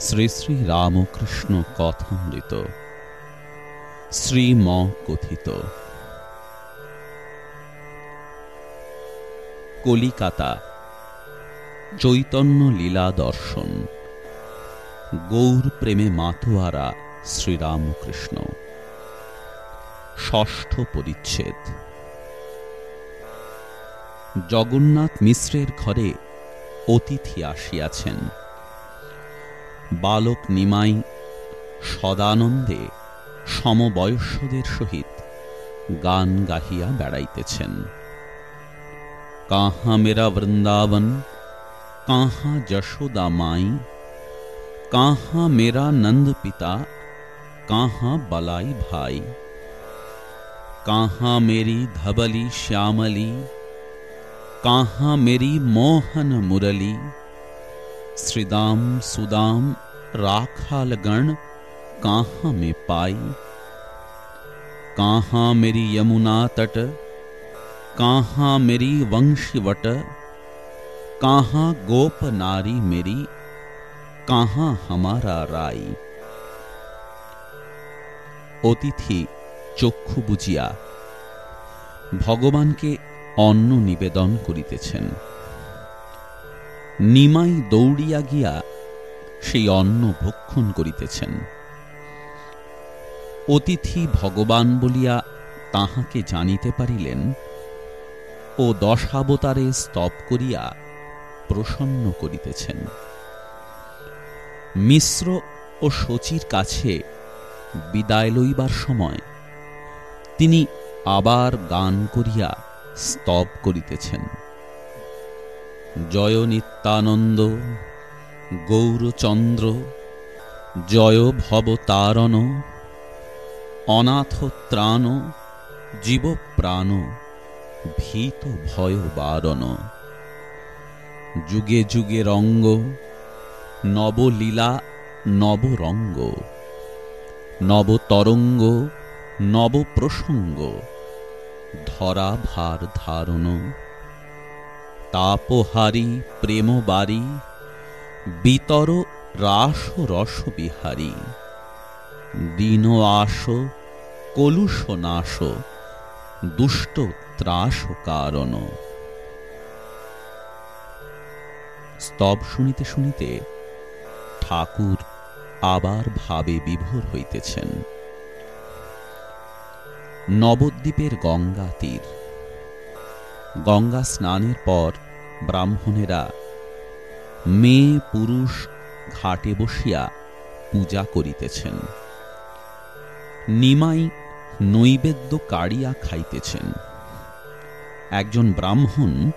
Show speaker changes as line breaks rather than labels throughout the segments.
শ্রী শ্রী রামকৃষ্ণ কথামৃত। শ্রীম কথিত কলিকাতা। চৈতন্য লীলা দর্শন। গৌর প্রেমে মাতোয়ারা শ্রীরামকৃষ্ণ ষষ্ঠ পরিচ্ছেদ। জগন্নাথ মিশ্রের ঘরে অতিথি আসিয়াছেন। বালক নিমাই সদানন্দে সমবয়স্যদের সহিত গান গাহিয়া বেড়াইতেছেন। কাহা মেরা বৃন্দাবন, কাহা যশোদা মাই, কাহা মেরা নন্দ পিতা, কাহা বলাই ভাই। কাহা মেরি ধবলি, শ্যামলি, কাহা মেরি মোহন মুরলী श्रीदाम सुदाम राखाल गण कहाँ में पाई कहाँ मेरी यमुना तट कहाँ मेरी वंशवट कहाँ गोप नारी मेरी कहाँ हमारा राई অতিথি চক্ষু বুঝিয়া ভগবানকে অন্ন নিবেদন করিতেছেন নিমাই দৌড়িয়া গিয়া সেই অন্ন ভক্ষণ করিতেছেন। অতিথি ভগবান বলিয়া তাহাকে জানিতে পারিলেন ও দশাবতারে স্তব করিয়া প্রসন্ন করিতেছেন। মিশ্র ও শচীর কাছে বিদায় লইবার সময় তিনি আবার গান করিয়া স্তব করিতেছেন। জয় নিত্যানন্দ, গৌরচন্দ্র, জয় ভবতারণ অনাথ ত্রাণ জীবপ্রাণ ভীত ভয় বারণ। যুগে যুগে রঙ্গ, নবলীলা, নবরঙ্গ, নবতরঙ্গ, নবপ্রসঙ্গ ধরা ভার ধারণ। তাপহারি, প্রেমবারি, বিতর রাস রস বিহারী। দীন আস, কলুষ নাশ, দুষ্ট ত্রাস কারণ। স্তব শুনিতে শুনিতে ঠাকুর আবার ভাবে বিভোর হইতেছেন। নবদ্বীপের গঙ্গা তীর। গঙ্গা স্নানের পর ব্রাহ্মণেরা মেয়ে পুরুষ ঘাটে বসিয়া পূজা করিতেছেন। নিমাই নৈবেদ্য কাড়িয়া খাইতেছেন। একজন ব্রাহ্মণ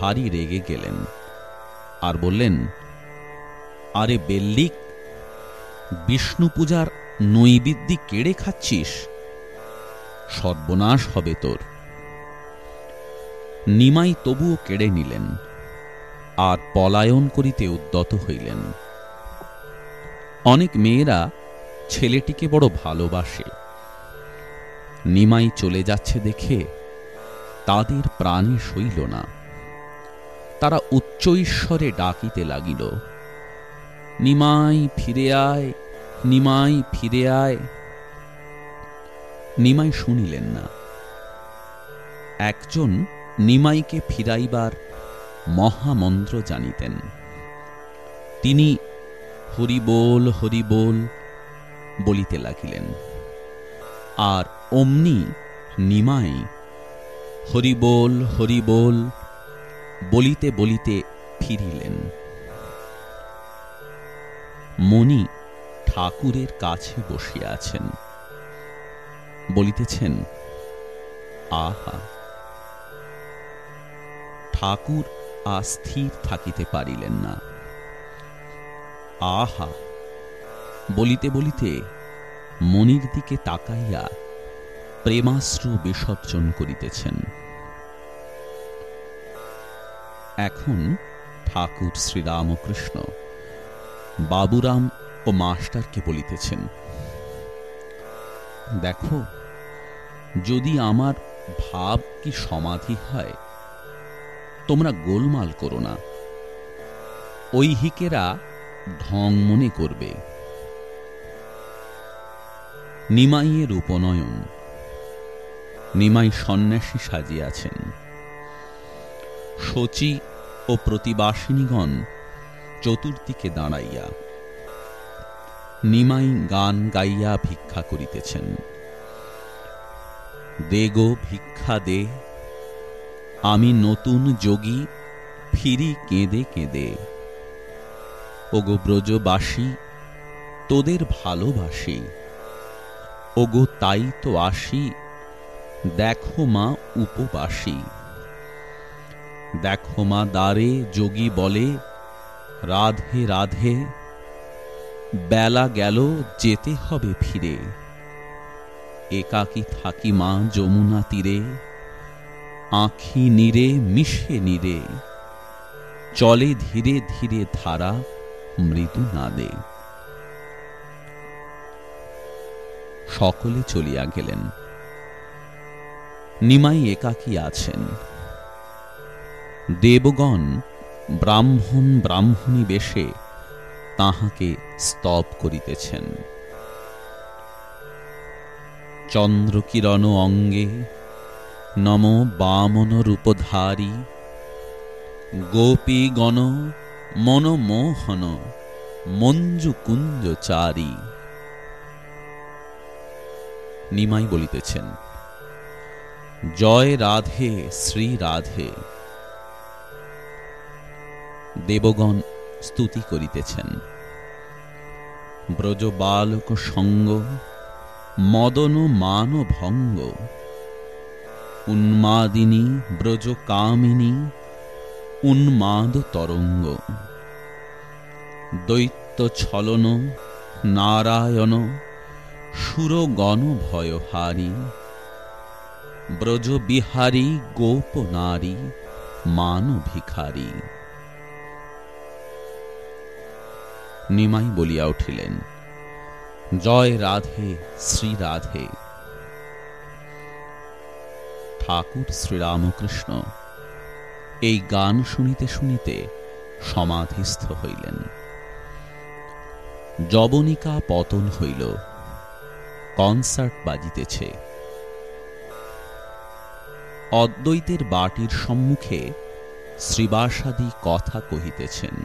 ভারী রেগে গেলেন আর বললেন, আরে বেল্লিক, বিষ্ণু পূজার নৈবেদ্যি কেড়ে খাচ্ছিস? সর্বনাশ হবে তোর। নিমাই তবুও কেড়ে নিলেন, আর পলায়ন করিতে উদ্যত হইলেন। অনেক মেয়েরা ছেলেটিকে বড় ভালোবাসে। নিমাই চলে যাচ্ছে দেখে তাদের প্রাণে সইল না। তারা উচ্চ ঈশ্বরে ডাকিতে লাগিল, নিমাই ফিরে আয়, নিমাই ফিরে আয়। নিমাই শুনিলেন না। একজন নিমাইকে ফিরাইবার মহামন্ত্র জানিতেন। তিনি হরিবোল হরিবোল বলিতে লাগিলেন। আর অমনি নিমাই হরিবোল হরিবোল বলিতে বলিতে ফিরিলেন। মণি ঠাকুরের কাছে বসিয়া আছেন। বলিতেছেন, আহা ঠাকুর আস্থির থাকিতে পারিলেন না। আহা, বলিতে বলিতে মনির দিকে তাকাইয়া প্রেমাশ্রু বিসর্জন করিতেছেন। এখন ঠাকুর শ্রীরামকৃষ্ণ, বাবুরাম ও মাস্টারকে বলিতেছেন, দেখো, যদি আমার ভাব কি সমাধি হয় তোমরা গোলমাল করো না। ঐহিকেরা ঢং মনে করবে। নিমাইয়ের উপনয়ন নিমাই সন্ন্যাসী সাজিয়াছেন। শচী ও প্রতিবাসিনীগণ চতুর্দিকে দাঁড়াইয়া নিমাই গান গাইয়া ভিক্ষা করিতেছেন। দে গো ভিক্ষা দে আমি নতুন যোগী, ফিরি কেঁদে কেঁদে। ওগো ব্রজবাসী, তোদের ভালোবাসি। ওগো তাই তো আসি, দেখো মা উপবাসী। দেখো মা দ্বারে যোগী বলে, রাধে রাধে, বেলা গেল যেতে হবে ফিরে। একাকি থাকি মা যমুনা তীরে। আঁখি নীরে মিশে নীরে চলে ধীরে ধীরে ধারা, মৃদু নাদে। সকলে চলিয়া গেলেন। নিমাই একাকী আছেন। দেবগণ ব্রাহ্মণ ব্রাহ্মণী বেশে তাহাকে স্তব করিতেছেন। চন্দ্রকিরণ অঙ্গে নম বামন রূপধারী। গোপী গণ মনমোহন মঞ্জু কুঞ্জ চারি নিমাই বলিতেছেন, জয় রাধে, শ্রী রাধে। দেবগণ স্তুতি করিতেছেন ব্রজ বালক সঙ্গ মদন মান ভঙ্গ উন্মাদিনী ব্রজ কামিনী উন্মাদ তরঙ্গ। দৈত্য ছলন, নারায়ণ, সুরগণ ভয়হারী। ব্রজ বিহারী গোপ নারী মান ভিখারী নিমাই বলিয়া উঠিলেন, জয় রাধে শ্রী রাধে ঠাকুর শ্রীরামকৃষ্ণ। এই গান শুনিতে শুনিতে সমাধিস্থ হইলেন। জবনিকা পতন হইল। কনসার্ট বাজিতেছে। অদ্বৈতের বাটির সম্মুখে শ্রীবাসাদি কথা কহিতেছেন,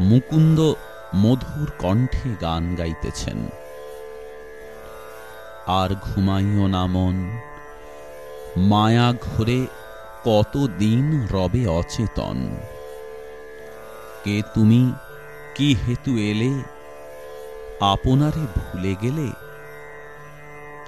মুকুন্দ মধুর কণ্ঠে গান গাইতেছেন। আর ঘুমাইও নামন মায়া ঘরে কতদিন রবে অচেতন? কে তুমি কি হেতু এলে? আপনারে ভুলে গেলে?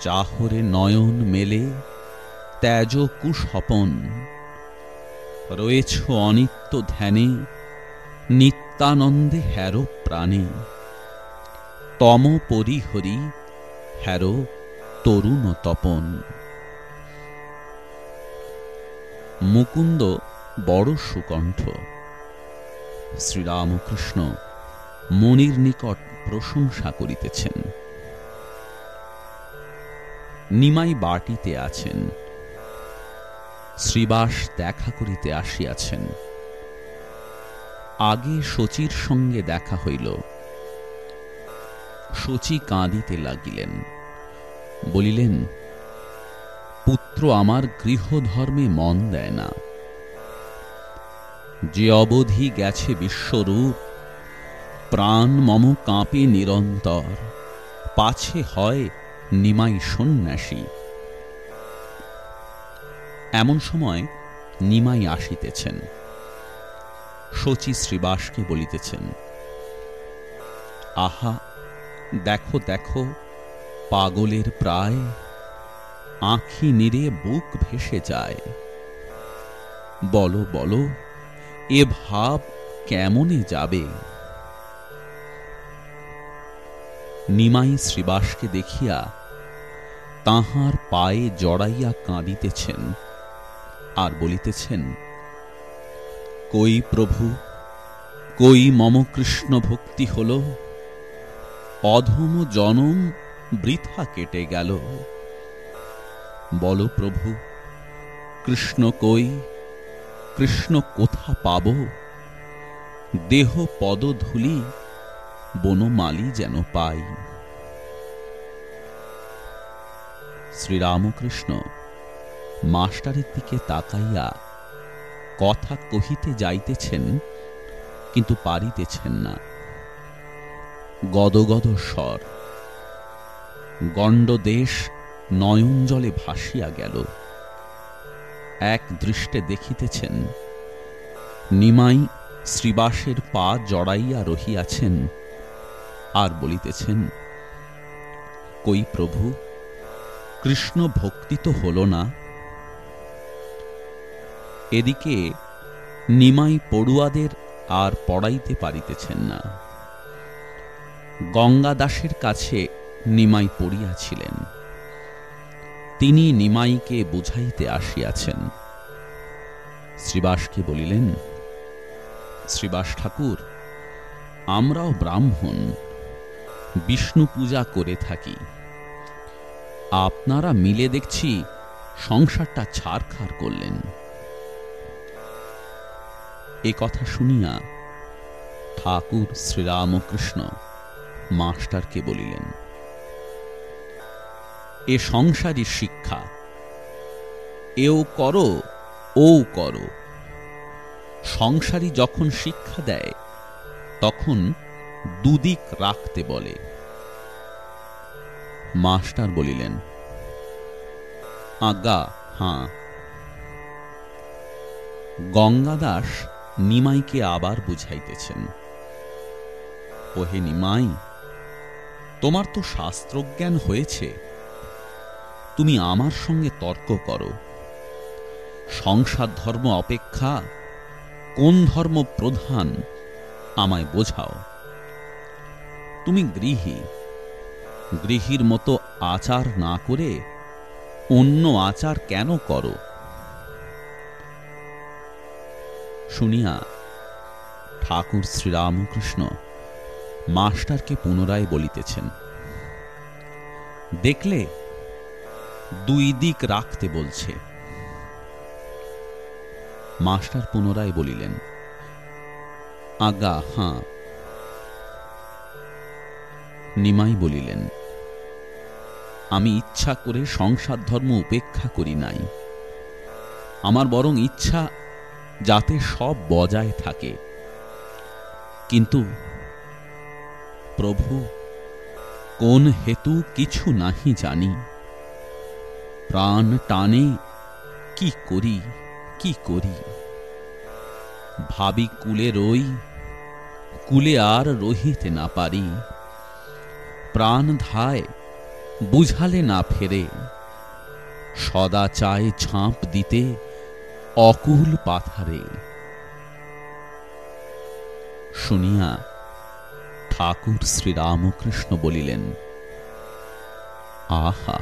চাহরে নয়ন মেলে? ত্যাজ কুসপন রয়েছ অনিত্য ধ্যানে? নিত্যানন্দে হ্যারো প্রাণে? তম পরিহরি হ্যারো তরুণ তপন? মুকুন্দ বড় সুকণ্ঠ। শ্রীরামকৃষ্ণ মনির নিকট প্রশংসা করিতেছেন। নিমাই বাটিতে আছেন। শ্রীবাস দেখা করিতে আসিয়াছেন। আগে শচীর সঙ্গে দেখা হইল। শচী কাঁদিতে লাগিলেন। বলিলেন পুত্র আমার গৃহধর্মে মন দেয় না। যে অবধি গেছে বিশ্বরূপ, প্রাণ মম কাঁপে নিরন্তর, পাছে হয় নিমাই সন্ন্যাসী। এমন সময় নিমাই আসিতেছেন। শচী শ্রীবাসকে বলিতেছেন, আহা, দেখো দেখো, পাগলের প্রায় আঁখি নিরে বুক ভেসে যায়। বলো বলো, এ ভাব কেমনে যাবে? নিমাই শ্রীবাসকে দেখিয়া তাহার পায়ে জড়াইয়া কাঁদিতেছেন আর বলিতেছেন, কই প্রভু, কই মম কৃষ্ণ ভক্তি হল? অধম জনম বৃথা কেটে গেল। বল প্রভু, কৃষ্ণ কই? কৃষ্ণ কোথা পাব? দেহ পদধূলি বনমালি যেন পাই। শ্রীরামকৃষ্ণ, মাস্টারের দিকে তাকাইয়া কথা কহিতে যাইতেছেন, কিন্তু পারিতেছেন না। গদগদ স্বর, গণ্ডদেশ নয়ন জলে ভাসিয়া গেল। এক দৃষ্টে দেখিতেছেন, নিমাই শ্রীবাসের পা জড়াইয়া রহিয়াছেন আর বলিতেছেন, কই প্রভু, কৃষ্ণ ভক্তি তো হল না। এদিকে নিমাই পড়ুয়াদের আর পড়াইতে পারিতেছেন না। গঙ্গাদাসের কাছে নিমাই পড়িয়াছিলেন। তিনি নিমাইকে বুঝাইতে আসিয়াছেন। শ্রীবাসকে বলিলেন, শ্রীবাস ঠাকুর, আমরাও ব্রাহ্মণ, বিষ্ণু পূজা করে থাকি। আপনারা মিলে দেখছি সংসারটা ছাড়খাড় করলেন। এ কথা শুনিয়া ঠাকুর শ্রীরামকৃষ্ণ মাস্টারকে বলিলেন এ সংসারী শিক্ষা। এও করো ও করো। সংসারী যখন শিক্ষা দেয়, তখন দুদিক রাখতে বলে। মাস্টার বলিলেন আজ্ঞা হাঁ। গঙ্গাদাস নিমাইকে আবার বুঝাইতেছেন, ওহে নিমাই, তোমার তো শাস্ত্রজ্ঞান হয়েছে। তুমি আমার সঙ্গে তর্ক করো। সংসার ধর্ম অপেক্ষা, কোন ধর্ম প্রধান আমায় বোঝাও। তুমি গৃহী, গৃহীর মতো আচার না করে অন্য আচার কেন করো? শুনিয়া ঠাকুর শ্রীরামকৃষ্ণ মাস্টারকে পুনরায় বলিতেছেন, দেখলে দুই দিক রাখতে বলছে। মাস্টার পুনরায় বলিলেন আজ্ঞা হাঁ। নিমাই বলিলেন, আমি ইচ্ছা করে সংসার ধর্ম উপেক্ষা করি নাই। আমার বরং ইচ্ছা যাতে সব বজায় থাকে। কিন্তু প্রভু, কোন হেতু কিছু নাহি জানি। প্রাণ টানে, কি করি কি করি? ভাবি কুলে রই, কুলে আর রহিতে না পারি। প্রাণ ধায়, বুঝালে না ফেরে। সদা চায় ঝাঁপ দিতে, অকুল পাথারে। শুনিয়া ঠাকুর শ্রীরামকৃষ্ণ বলিলেন, আহা